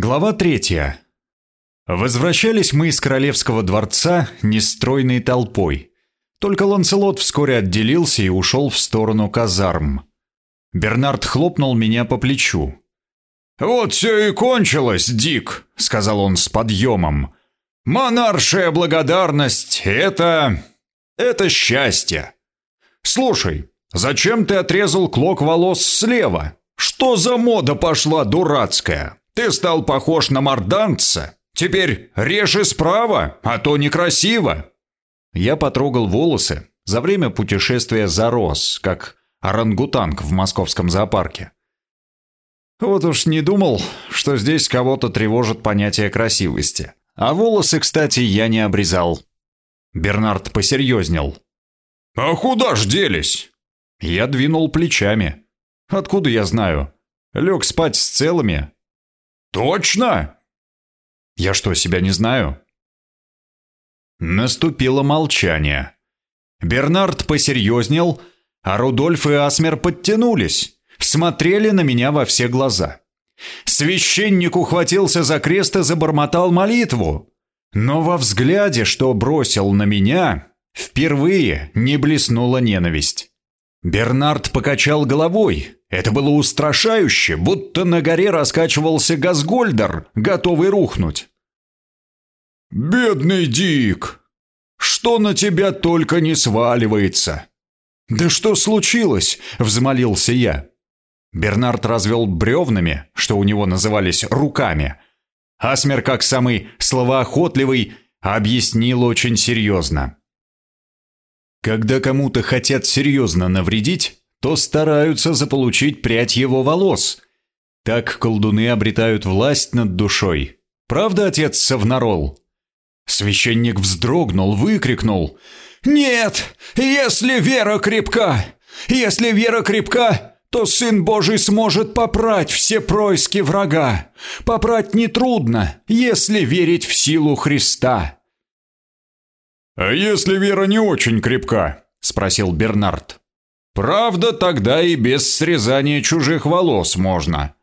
Глава третья. Возвращались мы из королевского дворца нестройной толпой. Только Ланселот вскоре отделился и ушел в сторону казарм. Бернард хлопнул меня по плечу. «Вот все и кончилось, Дик», — сказал он с подъемом. «Монаршая благодарность — это... это счастье. Слушай, зачем ты отрезал клок волос слева? Что за мода пошла дурацкая? Ты стал похож на морданца. Теперь режь справа, а то некрасиво». Я потрогал волосы. За время путешествия зарос, как орангутанг в московском зоопарке. Вот уж не думал, что здесь кого-то тревожит понятие красивости. А волосы, кстати, я не обрезал. Бернард посерьезнел. «А куда ж делись?» Я двинул плечами. «Откуда я знаю? Лег спать с целыми». «Точно?» «Я что, себя не знаю?» Наступило молчание. Бернард посерьезнел, а Рудольф и Асмер подтянулись смотрели на меня во все глаза. Священник ухватился за крест и забормотал молитву. Но во взгляде, что бросил на меня, впервые не блеснула ненависть. Бернард покачал головой. Это было устрашающе, будто на горе раскачивался Газгольдер, готовый рухнуть. «Бедный Дик! Что на тебя только не сваливается!» «Да что случилось?» — взмолился я. Бернард развел бревнами, что у него назывались руками. Асмер, как самый словоохотливый, объяснил очень серьезно. Когда кому-то хотят серьезно навредить, то стараются заполучить прядь его волос. Так колдуны обретают власть над душой. Правда, отец Савнарол? Священник вздрогнул, выкрикнул. «Нет! Если вера крепка! Если вера крепка, то Сын Божий сможет попрать все происки врага. Попрать нетрудно, если верить в силу Христа. «А если вера не очень крепка?» – спросил Бернард. «Правда, тогда и без срезания чужих волос можно.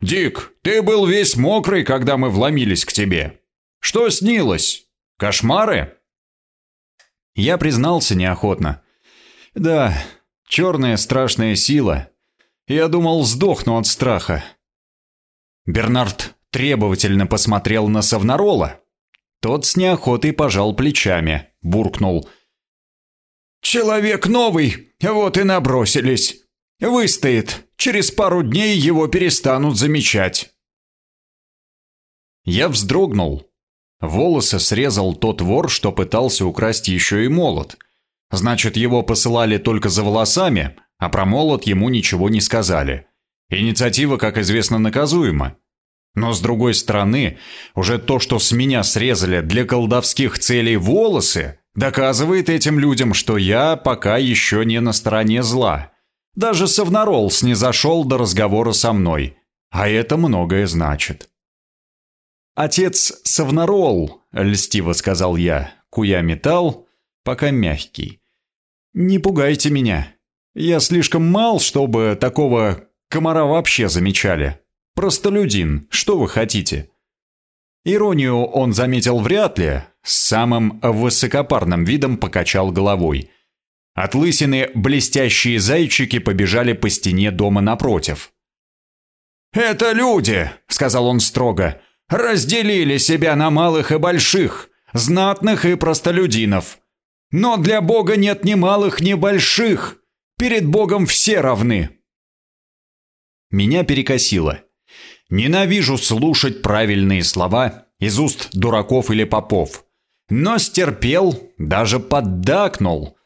Дик, ты был весь мокрый, когда мы вломились к тебе. Что снилось? Кошмары?» Я признался неохотно. «Да, Черная страшная сила. Я думал, сдохну от страха. Бернард требовательно посмотрел на Савнарола. Тот с неохотой пожал плечами, буркнул. «Человек новый, вот и набросились. Выстоит, через пару дней его перестанут замечать». Я вздрогнул. Волосы срезал тот вор, что пытался украсть еще и молот. Значит, его посылали только за волосами, а про молот ему ничего не сказали. Инициатива, как известно, наказуема. Но с другой стороны, уже то, что с меня срезали для колдовских целей волосы, доказывает этим людям, что я пока еще не на стороне зла. Даже Савнарол снизошел до разговора со мной, а это многое значит. «Отец Савнарол», — льстиво сказал я, куя металл, пока мягкий. «Не пугайте меня. Я слишком мал, чтобы такого комара вообще замечали. Простолюдин, что вы хотите?» Иронию он заметил вряд ли, с самым высокопарным видом покачал головой. От блестящие зайчики побежали по стене дома напротив. «Это люди», — сказал он строго, — «разделили себя на малых и больших, знатных и простолюдинов. Но для Бога нет ни малых, ни больших. Перед Богом все равны. Меня перекосило. Ненавижу слушать правильные слова из уст дураков или попов. Но стерпел, даже поддакнул.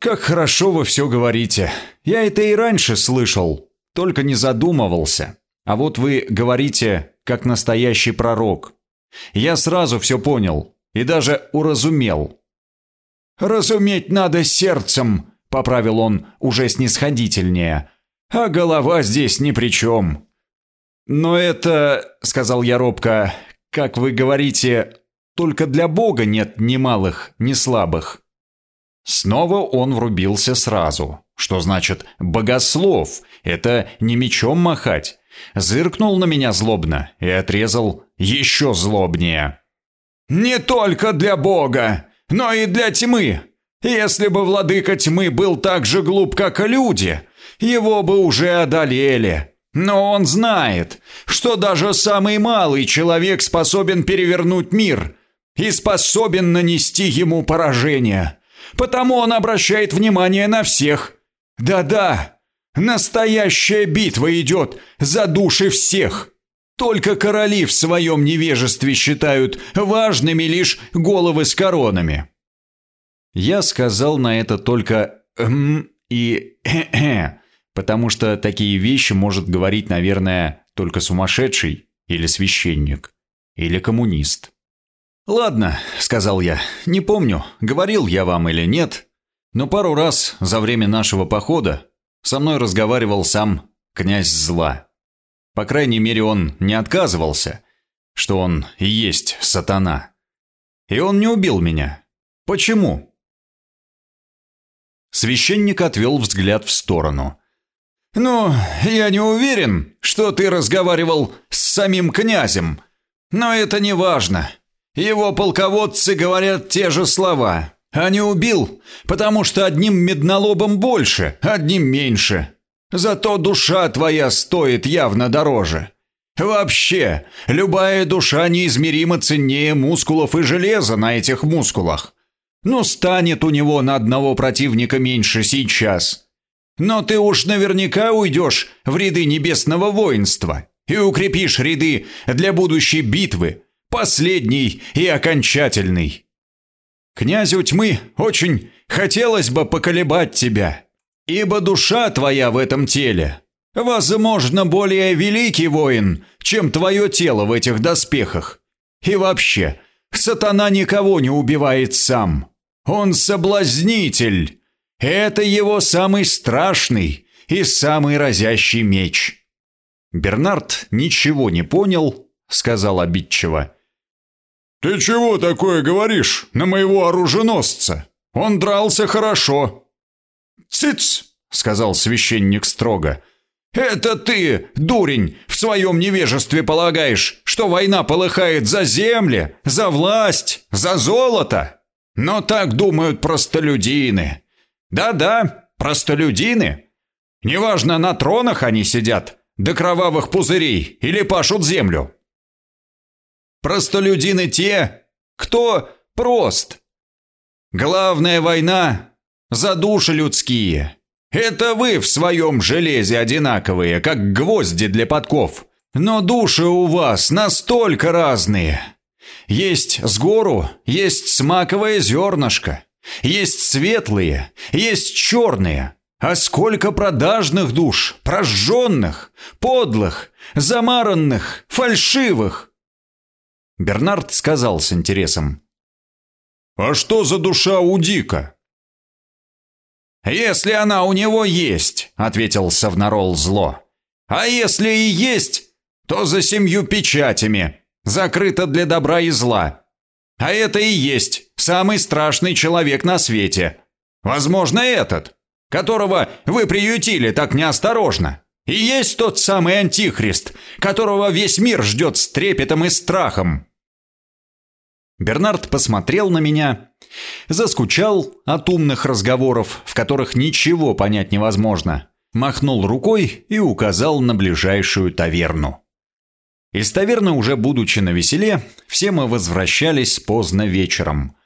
«Как хорошо вы все говорите. Я это и раньше слышал, только не задумывался. А вот вы говорите, как настоящий пророк. Я сразу все понял и даже уразумел. «Разуметь надо сердцем», — поправил он уже снисходительнее. «А голова здесь ни при чем». «Но это, — сказал я робко, — как вы говорите, только для Бога нет ни малых, ни слабых». Снова он врубился сразу. Что значит «богослов»? Это не мечом махать. зыркнул на меня злобно и отрезал еще злобнее. «Не только для Бога, но и для тьмы. Если бы владыка тьмы был так же глуп, как люди, его бы уже одолели. Но он знает, что даже самый малый человек способен перевернуть мир и способен нанести ему поражение. Потому он обращает внимание на всех. Да-да, настоящая битва идет за души всех. Только короли в своем невежестве считают важными лишь головы с коронами. Я сказал на это только «эм» и «э-э», потому что такие вещи может говорить, наверное, только сумасшедший или священник, или коммунист. «Ладно», — сказал я, — «не помню, говорил я вам или нет, но пару раз за время нашего похода со мной разговаривал сам князь зла. По крайней мере, он не отказывался, что он и есть сатана. И он не убил меня. Почему?» Священник отвел взгляд в сторону. «Ну, я не уверен, что ты разговаривал с самим князем, но это не важно. Его полководцы говорят те же слова. А не убил, потому что одним меднолобом больше, одним меньше. Зато душа твоя стоит явно дороже. Вообще, любая душа неизмеримо ценнее мускулов и железа на этих мускулах. Ну, станет у него на одного противника меньше сейчас. Но ты уж наверняка уйдешь в ряды небесного воинства и укрепишь ряды для будущей битвы, последний и окончательный. Князю тьмы очень хотелось бы поколебать тебя, ибо душа твоя в этом теле, возможно, более великий воин, чем твое тело в этих доспехах. И вообще, сатана никого не убивает сам. Он соблазнитель. Это его самый страшный и самый разящий меч. Бернард ничего не понял, сказал обидчиво. «Ты чего такое говоришь на моего оруженосца? Он дрался хорошо». «Цыц!» — сказал священник строго. «Это ты, дурень, в своем невежестве полагаешь, что война полыхает за земли, за власть, за золото? Но так думают простолюдины. Да-да, простолюдины. Неважно, на тронах они сидят, до кровавых пузырей или пашут землю. Простолюдины те, кто прост. Главная война за души людские. Это вы в своем железе одинаковые, как гвозди для подков. Но души у вас настолько разные. Есть с гору, есть смаковое зернышко, есть светлые, есть черные. А сколько продажных душ, прожженных, подлых, замаранных, фальшивых. Бернард сказал с интересом. «А что за душа у Дика?» «Если она у него есть», — ответил Савнарол зло. «А если и есть, то за семью печатями, закрыто для добра и зла. А это и есть самый страшный человек на свете. Возможно, этот, которого вы приютили так неосторожно. И есть тот самый антихрист, которого весь мир ждет с трепетом и страхом. Бернард посмотрел на меня, заскучал от умных разговоров, в которых ничего понять невозможно, махнул рукой и указал на ближайшую таверну. Из таверны, уже будучи на веселе, все мы возвращались поздно вечером.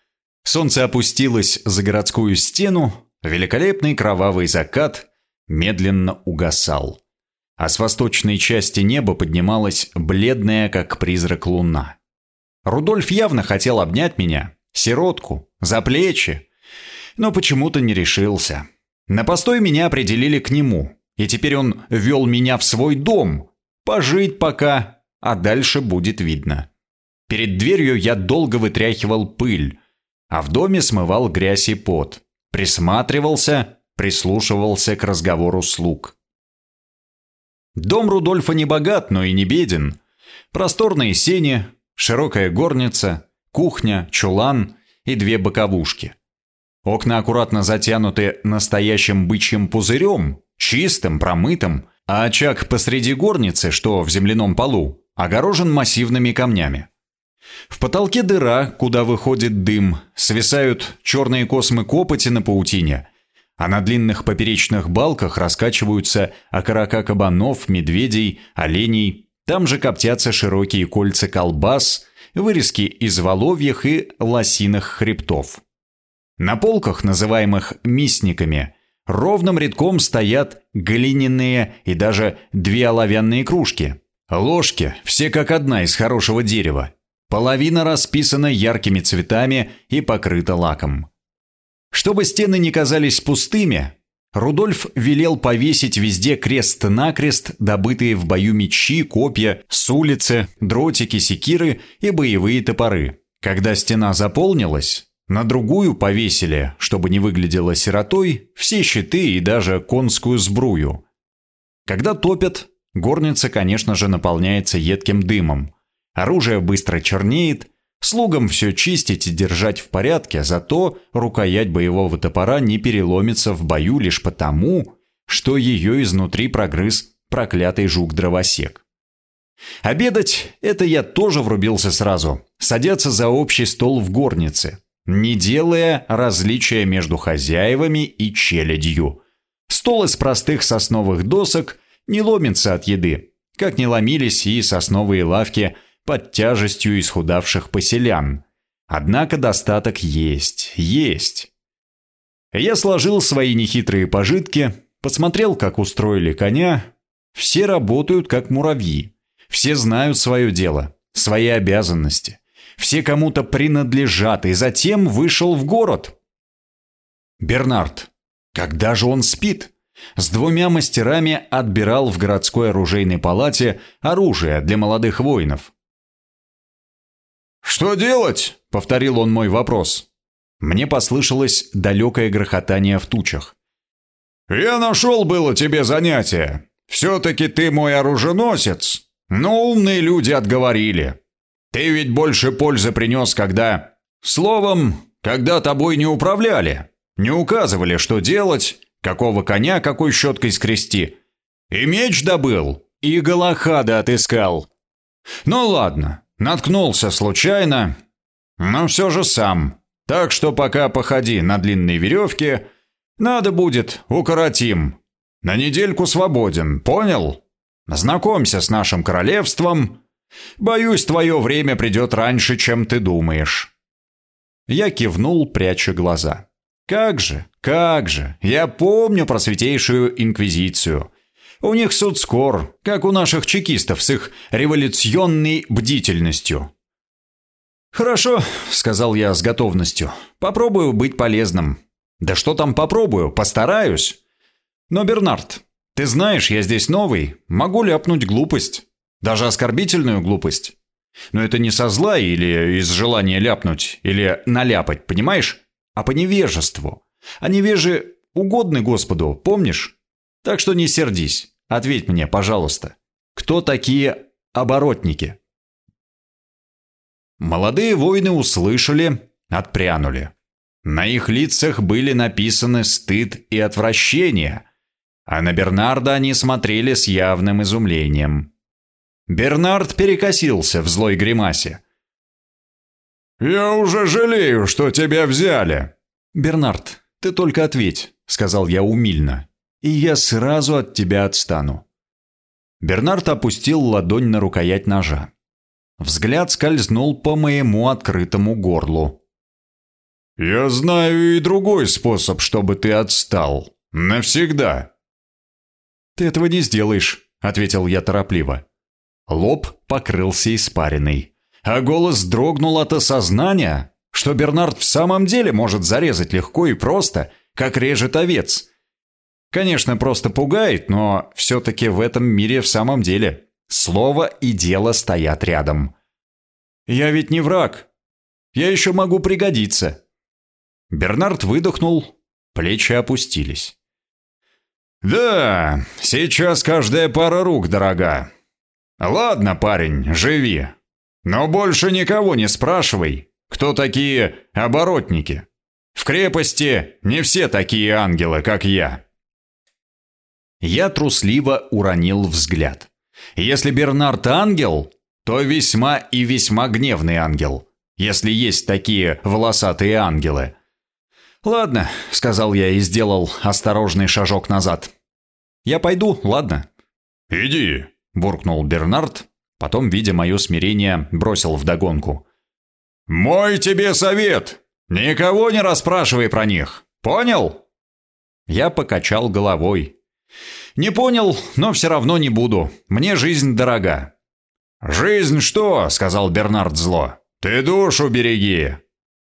Солнце опустилось за городскую стену, великолепный кровавый закат медленно угасал а с восточной части неба поднималась бледная, как призрак луна. Рудольф явно хотел обнять меня, сиротку, за плечи, но почему-то не решился. На постой меня определили к нему, и теперь он вел меня в свой дом, пожить пока, а дальше будет видно. Перед дверью я долго вытряхивал пыль, а в доме смывал грязь и пот, присматривался, прислушивался к разговору слуг. Дом Рудольфа не богат, но и не беден. Просторные сени, широкая горница, кухня, чулан и две боковушки. Окна аккуратно затянуты настоящим бычьим пузырем, чистым, промытым, а очаг посреди горницы, что в земляном полу, огорожен массивными камнями. В потолке дыра, куда выходит дым, свисают черные космы копоти на паутине, а на длинных поперечных балках раскачиваются окорока кабанов, медведей, оленей, там же коптятся широкие кольца колбас, вырезки из воловьих и лосиных хребтов. На полках, называемых мисниками, ровным рядком стоят глиняные и даже две оловянные кружки. Ложки, все как одна из хорошего дерева. Половина расписана яркими цветами и покрыта лаком. Чтобы стены не казались пустыми, Рудольф велел повесить везде крест-накрест добытые в бою мечи, копья, с улицы, дротики, секиры и боевые топоры. Когда стена заполнилась, на другую повесили, чтобы не выглядело сиротой, все щиты и даже конскую сбрую. Когда топят, горница, конечно же, наполняется едким дымом. Оружие быстро чернеет, слугам все чистить и держать в порядке, зато рукоять боевого топора не переломится в бою лишь потому, что ее изнутри прогрыз проклятый жук-дровосек. Обедать – это я тоже врубился сразу. Садятся за общий стол в горнице не делая различия между хозяевами и челядью. Стол из простых сосновых досок не ломится от еды, как не ломились и сосновые лавки под тяжестью исхудавших поселян. Однако достаток есть, есть. Я сложил свои нехитрые пожитки, посмотрел, как устроили коня. Все работают, как муравьи. Все знают свое дело, свои обязанности все кому-то принадлежат, и затем вышел в город. Бернард, когда же он спит? С двумя мастерами отбирал в городской оружейной палате оружие для молодых воинов. «Что делать?» — повторил он мой вопрос. Мне послышалось далекое грохотание в тучах. «Я нашел было тебе занятие. Все-таки ты мой оруженосец, но умные люди отговорили. Ты ведь больше пользы принес, когда... Словом, когда тобой не управляли, не указывали, что делать, какого коня какой щеткой скрести. И меч добыл, и Галахада отыскал. Ну ладно, наткнулся случайно, но все же сам. Так что пока походи на длинной веревке, надо будет, укоротим. На недельку свободен, понял? Знакомься с нашим королевством, Боюсь, твое время придет раньше, чем ты думаешь». Я кивнул, пряча глаза. «Как же, как же, я помню про Святейшую Инквизицию. У них суд скор, как у наших чекистов с их революционной бдительностью». «Хорошо», — сказал я с готовностью. «Попробую быть полезным». «Да что там попробую, постараюсь». «Но, Бернард, ты знаешь, я здесь новый, могу ляпнуть глупость». Даже оскорбительную глупость. Но это не со зла или из желания ляпнуть, или наляпать, понимаешь? А по невежеству. А невежи угодны Господу, помнишь? Так что не сердись. Ответь мне, пожалуйста. Кто такие оборотники? Молодые воины услышали, отпрянули. На их лицах были написаны стыд и отвращение, а на Бернарда они смотрели с явным изумлением. Бернард перекосился в злой гримасе. «Я уже жалею, что тебя взяли!» «Бернард, ты только ответь», — сказал я умильно, «и я сразу от тебя отстану». Бернард опустил ладонь на рукоять ножа. Взгляд скользнул по моему открытому горлу. «Я знаю и другой способ, чтобы ты отстал. Навсегда». «Ты этого не сделаешь», — ответил я торопливо. Лоб покрылся испариной, а голос дрогнул от осознания, что Бернард в самом деле может зарезать легко и просто, как режет овец. Конечно, просто пугает, но все-таки в этом мире в самом деле слово и дело стоят рядом. «Я ведь не враг. Я еще могу пригодиться». Бернард выдохнул, плечи опустились. «Да, сейчас каждая пара рук дорога. «Ладно, парень, живи. Но больше никого не спрашивай, кто такие оборотники. В крепости не все такие ангелы, как я». Я трусливо уронил взгляд. Если Бернард ангел, то весьма и весьма гневный ангел, если есть такие волосатые ангелы. «Ладно», — сказал я и сделал осторожный шажок назад. «Я пойду, ладно?» «Иди», — буркнул Бернард, потом, видя мое смирение, бросил вдогонку. «Мой тебе совет! Никого не расспрашивай про них! Понял?» Я покачал головой. «Не понял, но все равно не буду. Мне жизнь дорога». «Жизнь что?» — сказал Бернард зло. «Ты душу береги.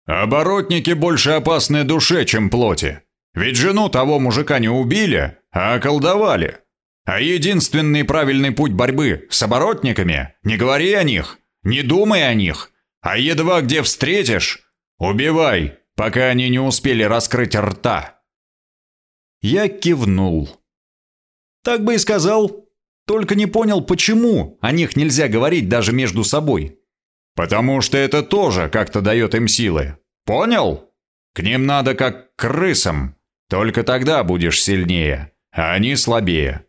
Оборотники больше опасны душе, чем плоти. Ведь жену того мужика не убили, а околдовали. А единственный правильный путь борьбы с оборотниками — не говори о них, не думай о них, а едва где встретишь, убивай, пока они не успели раскрыть рта». Я кивнул. «Так бы и сказал. Только не понял, почему о них нельзя говорить даже между собой». «Потому что это тоже как-то дает им силы. Понял? К ним надо как к крысам. Только тогда будешь сильнее, а они слабее».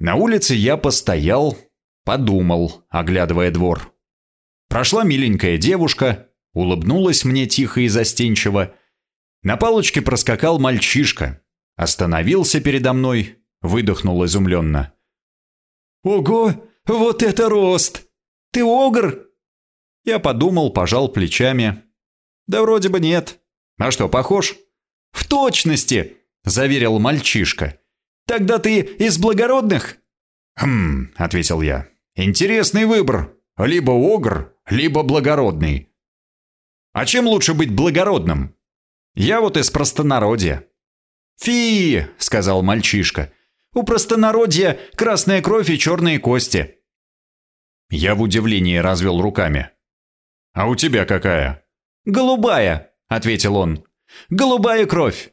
На улице я постоял, подумал, оглядывая двор. Прошла миленькая девушка, улыбнулась мне тихо и застенчиво. На палочке проскакал мальчишка, остановился передо мной, выдохнул изумленно. «Ого, вот это рост! Ты огр?» Я подумал, пожал плечами. «Да вроде бы нет. А что, похож?» «В точности!» – заверил мальчишка. «Тогда ты из благородных?» «Хм», – ответил я. «Интересный выбор. Либо огр, либо благородный. А чем лучше быть благородным? Я вот из простонародья». «Фи!» – сказал мальчишка. «У простонародья красная кровь и черные кости». Я в удивлении развел руками. «А у тебя какая?» «Голубая», — ответил он. «Голубая кровь».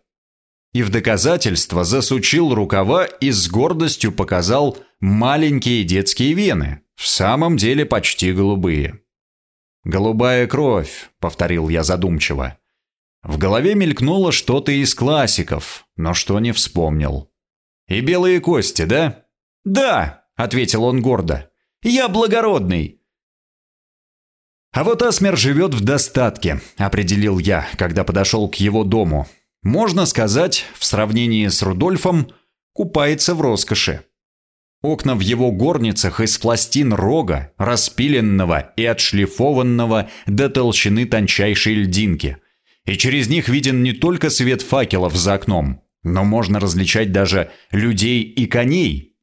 И в доказательство засучил рукава и с гордостью показал маленькие детские вены, в самом деле почти голубые. «Голубая кровь», — повторил я задумчиво. В голове мелькнуло что-то из классиков, но что не вспомнил. «И белые кости, да?» «Да», — ответил он гордо. «Я благородный». «А вот Асмер живет в достатке», — определил я, когда подошел к его дому. «Можно сказать, в сравнении с Рудольфом, купается в роскоши. Окна в его горницах из пластин рога, распиленного и отшлифованного до толщины тончайшей льдинки. И через них виден не только свет факелов за окном, но можно различать даже людей и коней.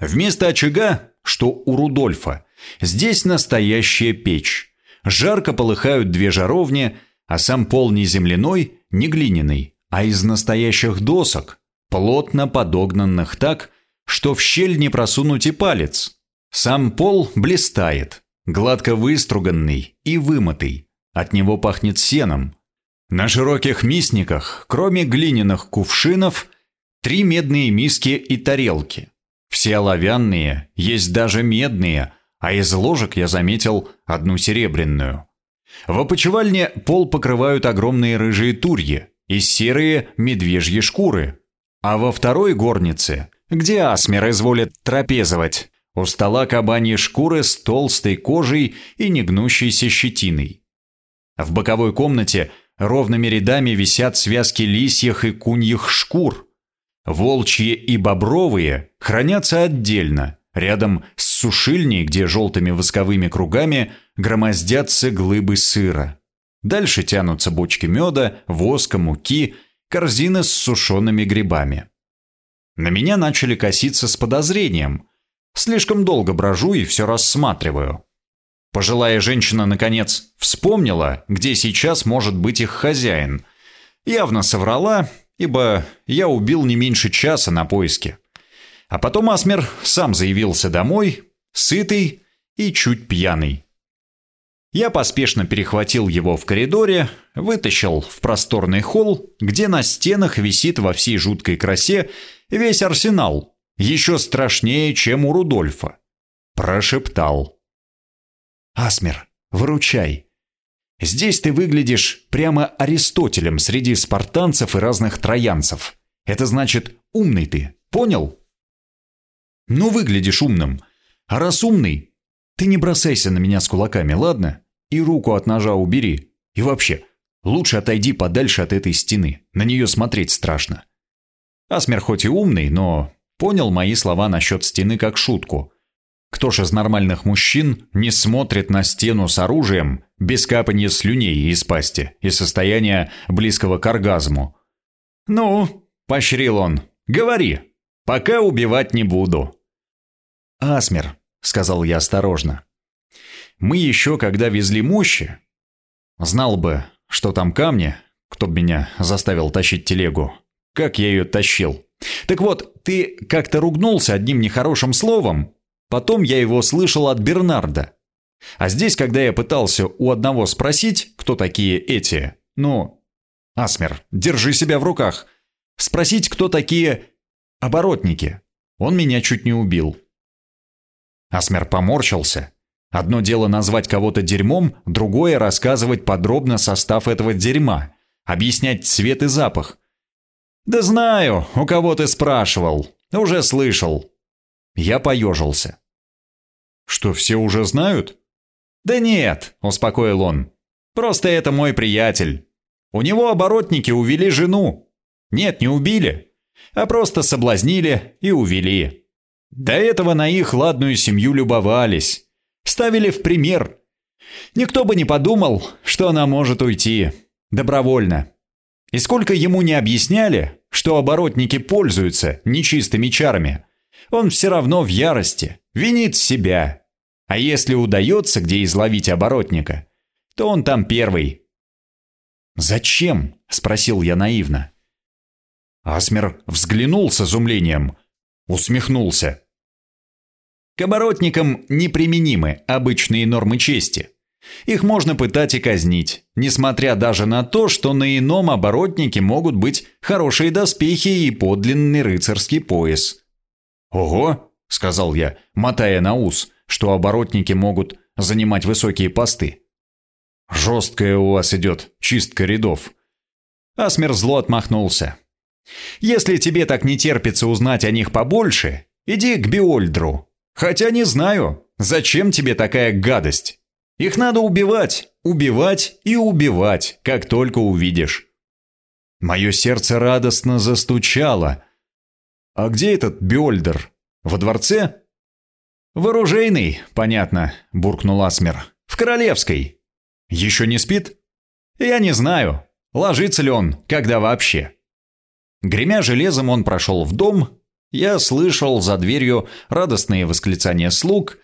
Вместо очага, что у Рудольфа, здесь настоящая печь. Жарко полыхают две жаровни, а сам пол не земляной, не глиняный, а из настоящих досок, плотно подогнанных так, что в щель не просунуть и палец. Сам пол блистает, гладко выструганный и вымытый. От него пахнет сеном. На широких мисниках, кроме глиняных кувшинов, три медные миски и тарелки. Все оловянные, есть даже медные, а из ложек я заметил одну серебряную. В опочивальне пол покрывают огромные рыжие турьи и серые медвежьи шкуры. А во второй горнице где Асмер изволит трапезовать. У стола кабаньи шкуры с толстой кожей и негнущейся щетиной. В боковой комнате ровными рядами висят связки лисьих и куньих шкур. Волчьи и бобровые хранятся отдельно, рядом с сушильней, где желтыми восковыми кругами громоздятся глыбы сыра. Дальше тянутся бочки меда, воска, муки, корзины с сушеными грибами. На меня начали коситься с подозрением. Слишком долго брожу и все рассматриваю. Пожилая женщина, наконец, вспомнила, где сейчас может быть их хозяин. Явно соврала, ибо я убил не меньше часа на поиске. А потом Асмер сам заявился домой, сытый и чуть пьяный. Я поспешно перехватил его в коридоре, вытащил в просторный холл, где на стенах висит во всей жуткой красе весь арсенал, еще страшнее, чем у Рудольфа. Прошептал. «Асмер, выручай. Здесь ты выглядишь прямо Аристотелем среди спартанцев и разных троянцев. Это значит умный ты, понял? Ну, выглядишь умным. А раз умный, ты не бросайся на меня с кулаками, ладно? И руку от ножа убери. И вообще, лучше отойди подальше от этой стены. На нее смотреть страшно. Асмер хоть и умный, но понял мои слова насчет стены как шутку. Кто ж из нормальных мужчин не смотрит на стену с оружием без капанья слюней из пасти и состояния близкого к оргазму? «Ну», — поощрил он, — «говори, пока убивать не буду». «Асмер», — сказал я осторожно, — «мы еще, когда везли мощи, знал бы, что там камни, кто бы меня заставил тащить телегу, как я ее тащил. Так вот, ты как-то ругнулся одним нехорошим словом, потом я его слышал от Бернарда. А здесь, когда я пытался у одного спросить, кто такие эти, ну, Асмер, держи себя в руках, спросить, кто такие оборотники, он меня чуть не убил. Асмер поморщился. Одно дело назвать кого-то дерьмом, другое рассказывать подробно состав этого дерьма, объяснять цвет и запах. «Да знаю, у кого ты спрашивал. Уже слышал». Я поежился. «Что, все уже знают?» «Да нет», — успокоил он. «Просто это мой приятель. У него оборотники увели жену. Нет, не убили, а просто соблазнили и увели. До этого на их ладную семью любовались. Ставили в пример. Никто бы не подумал, что она может уйти. Добровольно. И сколько ему не объясняли, что оборотники пользуются нечистыми чарами, он все равно в ярости, винит себя. А если удается где изловить оборотника, то он там первый. «Зачем?» – спросил я наивно. Асмер взглянул с изумлением, усмехнулся. К оборотникам неприменимы обычные нормы чести. Их можно пытать и казнить, несмотря даже на то, что на ином оборотнике могут быть хорошие доспехи и подлинный рыцарский пояс. «Ого!» — сказал я, мотая на ус, что оборотники могут занимать высокие посты. «Жесткая у вас идет чистка рядов». Асмер зло отмахнулся. «Если тебе так не терпится узнать о них побольше, иди к Биольдру, Хотя не знаю, зачем тебе такая гадость? Их надо убивать, убивать и убивать, как только увидишь. Мое сердце радостно застучало. А где этот Бёльдер? Во дворце? В оружейной, понятно, буркнул Асмер. В Королевской. Еще не спит? Я не знаю, ложится ли он, когда вообще. Гремя железом он прошел в дом, я слышал за дверью радостные восклицания слуг,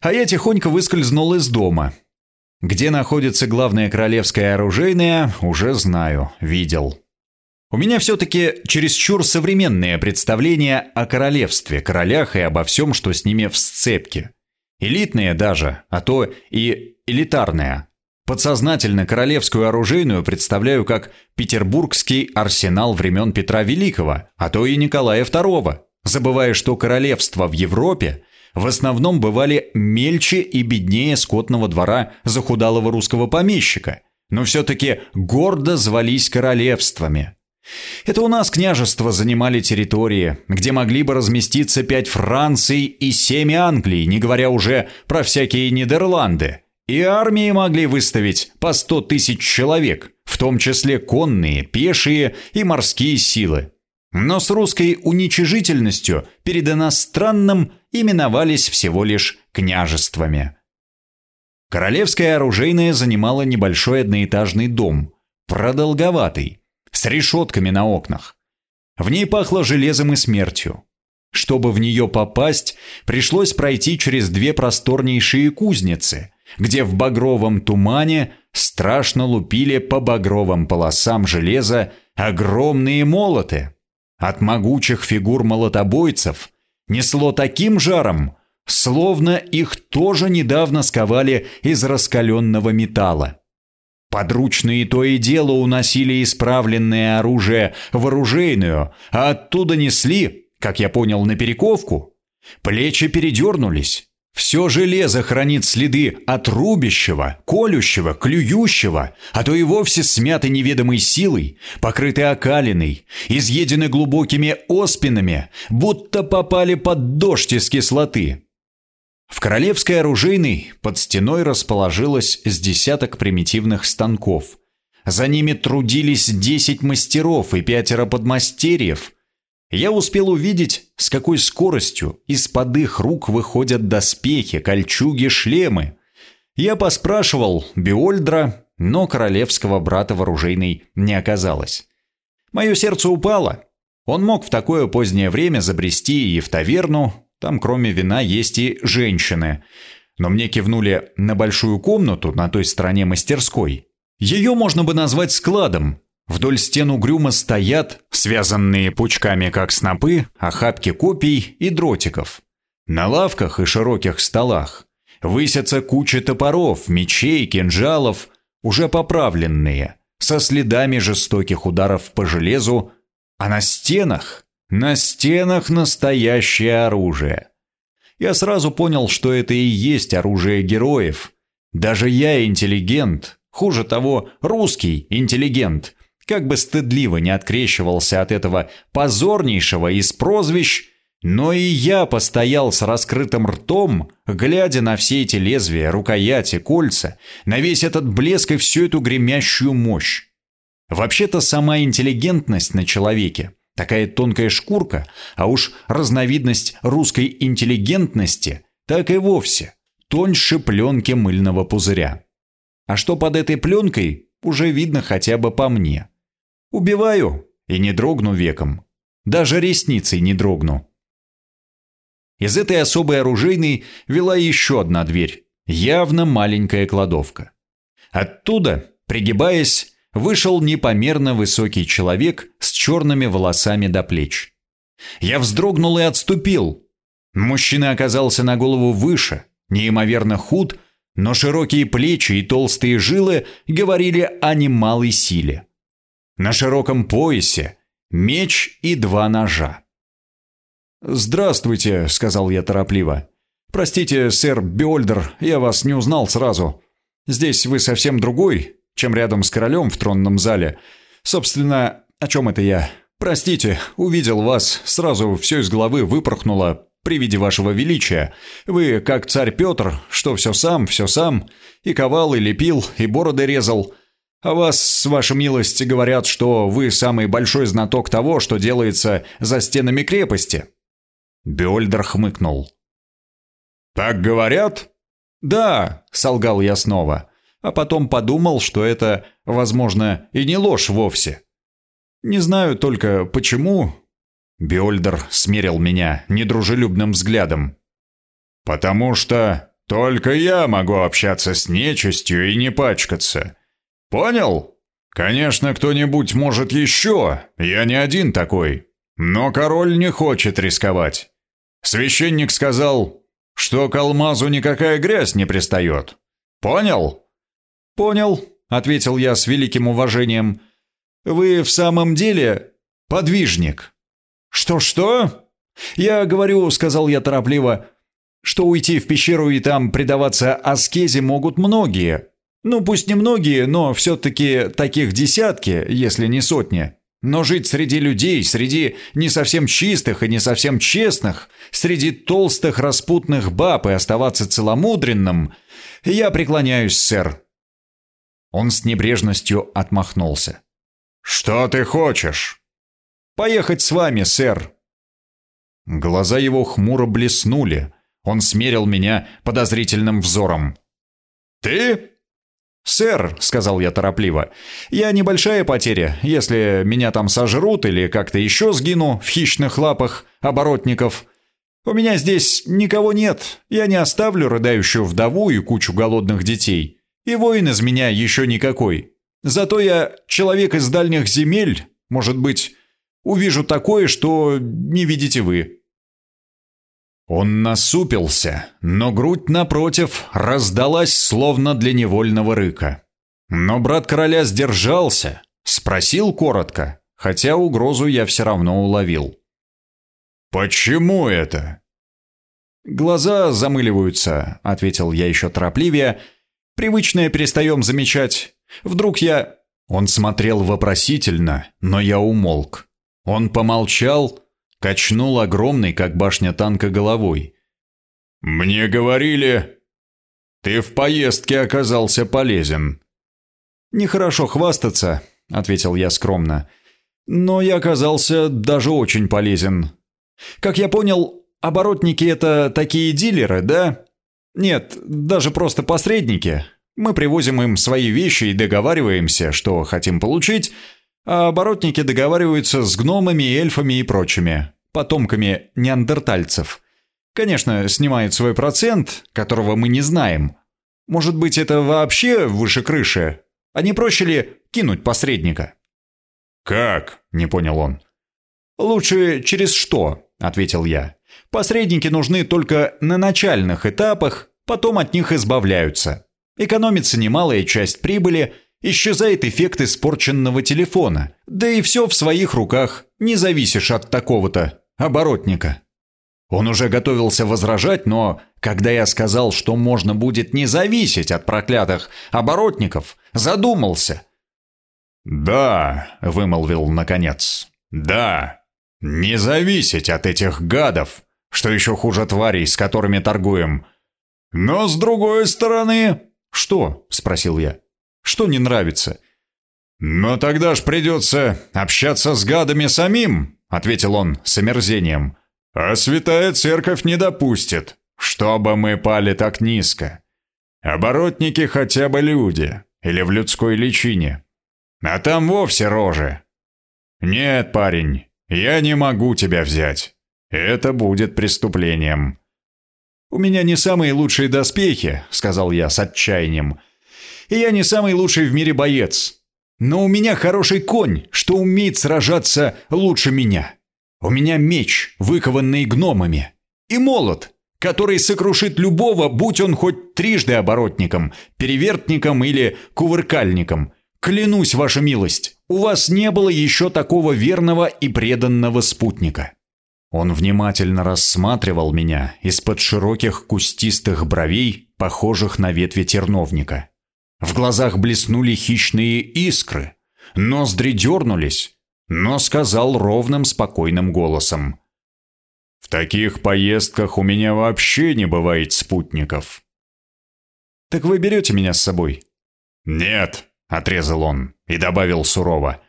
а я тихонько выскользнул из дома. Где находится главное королевское оружейное, уже знаю, видел. У меня все-таки чересчур современное представление о королевстве, королях и обо всем, что с ними в сцепке. Элитное даже, а то и элитарное. Подсознательно королевскую оружейную представляю как петербургский арсенал времен Петра Великого, а то и Николая II, забывая, что королевства в Европе в основном бывали мельче и беднее скотного двора захудалого русского помещика, но все-таки гордо звались королевствами. Это у нас княжества занимали территории, где могли бы разместиться пять Франций и семь Англий, не говоря уже про всякие Нидерланды – и армии могли выставить по сто тысяч человек, в том числе конные, пешие и морские силы. Но с русской уничижительностью перед иностранным именовались всего лишь княжествами. Королевская оружейная занимала небольшой одноэтажный дом, продолговатый, с решетками на окнах. В ней пахло железом и смертью. Чтобы в нее попасть, пришлось пройти через две просторнейшие кузницы, где в багровом тумане страшно лупили по багровым полосам железа огромные молоты. От могучих фигур молотобойцев несло таким жаром, словно их тоже недавно сковали из раскаленного металла. Подручные то и дело уносили исправленное оружие в оружейную, а оттуда несли, как я понял, на перековку. Плечи передернулись, Все железо хранит следы от рубящего, колющего, клюющего, а то и вовсе смяты неведомой силой, покрыты окалиной, изъедены глубокими оспинами, будто попали под дождь из кислоты. В королевской оружейной под стеной расположилось с десяток примитивных станков. За ними трудились десять мастеров и пятеро подмастерьев, я успел увидеть, с какой скоростью из-под их рук выходят доспехи, кольчуги, шлемы. Я поспрашивал Биольдра, но королевского брата вооружейной не оказалось. Мое сердце упало. Он мог в такое позднее время забрести и в таверну, там кроме вина есть и женщины. Но мне кивнули на большую комнату на той стороне мастерской. Ее можно бы назвать складом, Вдоль стен угрюмо стоят, связанные пучками как снопы, охапки копий и дротиков. На лавках и широких столах высятся кучи топоров, мечей, кинжалов, уже поправленные, со следами жестоких ударов по железу, а на стенах, на стенах настоящее оружие. Я сразу понял, что это и есть оружие героев. Даже я интеллигент, хуже того, русский интеллигент – как бы стыдливо не открещивался от этого позорнейшего из прозвищ, но и я постоял с раскрытым ртом, глядя на все эти лезвия, рукояти, кольца, на весь этот блеск и всю эту гремящую мощь. Вообще-то сама интеллигентность на человеке, такая тонкая шкурка, а уж разновидность русской интеллигентности, так и вовсе тоньше пленки мыльного пузыря. А что под этой пленкой, уже видно хотя бы по мне. Убиваю и не дрогну веком. Даже ресницей не дрогну. Из этой особой оружейной вела еще одна дверь, явно маленькая кладовка. Оттуда, пригибаясь, вышел непомерно высокий человек с черными волосами до плеч. Я вздрогнул и отступил. Мужчина оказался на голову выше, неимоверно худ, но широкие плечи и толстые жилы говорили о немалой силе. На широком поясе меч и два ножа. «Здравствуйте», — сказал я торопливо. «Простите, сэр Бёльдер, я вас не узнал сразу. Здесь вы совсем другой, чем рядом с королем в тронном зале. Собственно, о чем это я? Простите, увидел вас, сразу все из головы выпорхнуло при виде вашего величия. Вы, как царь Петр, что все сам, все сам, и ковал, и лепил, и бороды резал». А вас, с вашей милости, говорят, что вы самый большой знаток того, что делается за стенами крепости». Бёльдер хмыкнул. «Так говорят?» «Да», — солгал я снова, а потом подумал, что это, возможно, и не ложь вовсе. «Не знаю только, почему...» Бёльдер смерил меня недружелюбным взглядом. «Потому что только я могу общаться с нечистью и не пачкаться. Понял? Конечно, кто-нибудь может еще, я не один такой. Но король не хочет рисковать. Священник сказал, что к алмазу никакая грязь не пристает. Понял? Понял, ответил я с великим уважением. Вы в самом деле подвижник. Что-что? Я говорю, сказал я торопливо, что уйти в пещеру и там предаваться аскезе могут многие, ну, пусть не многие, но все-таки таких десятки, если не сотни. Но жить среди людей, среди не совсем чистых и не совсем честных, среди толстых распутных баб и оставаться целомудренным, я преклоняюсь, сэр. Он с небрежностью отмахнулся. «Что ты хочешь?» «Поехать с вами, сэр». Глаза его хмуро блеснули. Он смерил меня подозрительным взором. «Ты?» «Сэр», — сказал я торопливо, — «я небольшая потеря, если меня там сожрут или как-то еще сгину в хищных лапах оборотников. У меня здесь никого нет, я не оставлю рыдающую вдову и кучу голодных детей. И воин из меня еще никакой. Зато я человек из дальних земель, может быть, увижу такое, что не видите вы». Он насупился, но грудь напротив раздалась словно для невольного рыка. Но брат короля сдержался, спросил коротко, хотя угрозу я все равно уловил. «Почему это?» «Глаза замыливаются», — ответил я еще торопливее. «Привычное перестаем замечать. Вдруг я...» Он смотрел вопросительно, но я умолк. Он помолчал, качнул огромной, как башня танка, головой. «Мне говорили, ты в поездке оказался полезен». «Нехорошо хвастаться», — ответил я скромно. «Но я оказался даже очень полезен. Как я понял, оборотники — это такие дилеры, да? Нет, даже просто посредники. Мы привозим им свои вещи и договариваемся, что хотим получить, а оборотники договариваются с гномами, эльфами и прочими, потомками неандертальцев. Конечно, снимают свой процент, которого мы не знаем. Может быть, это вообще выше крыши? А не проще ли кинуть посредника?» «Как?» — не понял он. «Лучше через что?» — ответил я. «Посредники нужны только на начальных этапах, потом от них избавляются. Экономится немалая часть прибыли, исчезает эффект испорченного телефона, да и все в своих руках, не зависишь от такого-то оборотника. Он уже готовился возражать, но когда я сказал, что можно будет не зависеть от проклятых оборотников, задумался. «Да», — вымолвил наконец, — «да, не зависеть от этих гадов, что еще хуже тварей, с которыми торгуем. Но с другой стороны, «Что?» – спросил я. «Что не нравится?» «Но тогда ж придется общаться с гадами самим», – ответил он с омерзением. «А святая церковь не допустит, чтобы мы пали так низко. Оборотники хотя бы люди, или в людской личине. А там вовсе рожи. Нет, парень, я не могу тебя взять. Это будет преступлением». «У меня не самые лучшие доспехи», — сказал я с отчаянием. «И я не самый лучший в мире боец. Но у меня хороший конь, что умеет сражаться лучше меня. У меня меч, выкованный гномами. И молот, который сокрушит любого, будь он хоть трижды оборотником, перевертником или кувыркальником. Клянусь, ваша милость, у вас не было еще такого верного и преданного спутника». Он внимательно рассматривал меня из-под широких кустистых бровей, похожих на ветви терновника. В глазах блеснули хищные искры, ноздри дернулись, но сказал ровным спокойным голосом. «В таких поездках у меня вообще не бывает спутников». «Так вы берете меня с собой?» «Нет», — отрезал он и добавил сурово.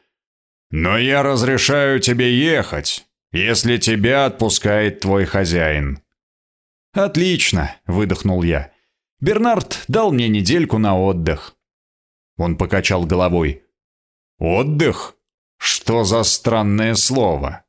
«Но я разрешаю тебе ехать, если тебя отпускает твой хозяин». «Отлично», — выдохнул я. «Бернард дал мне недельку на отдых». Он покачал головой. «Отдых? Что за странное слово?»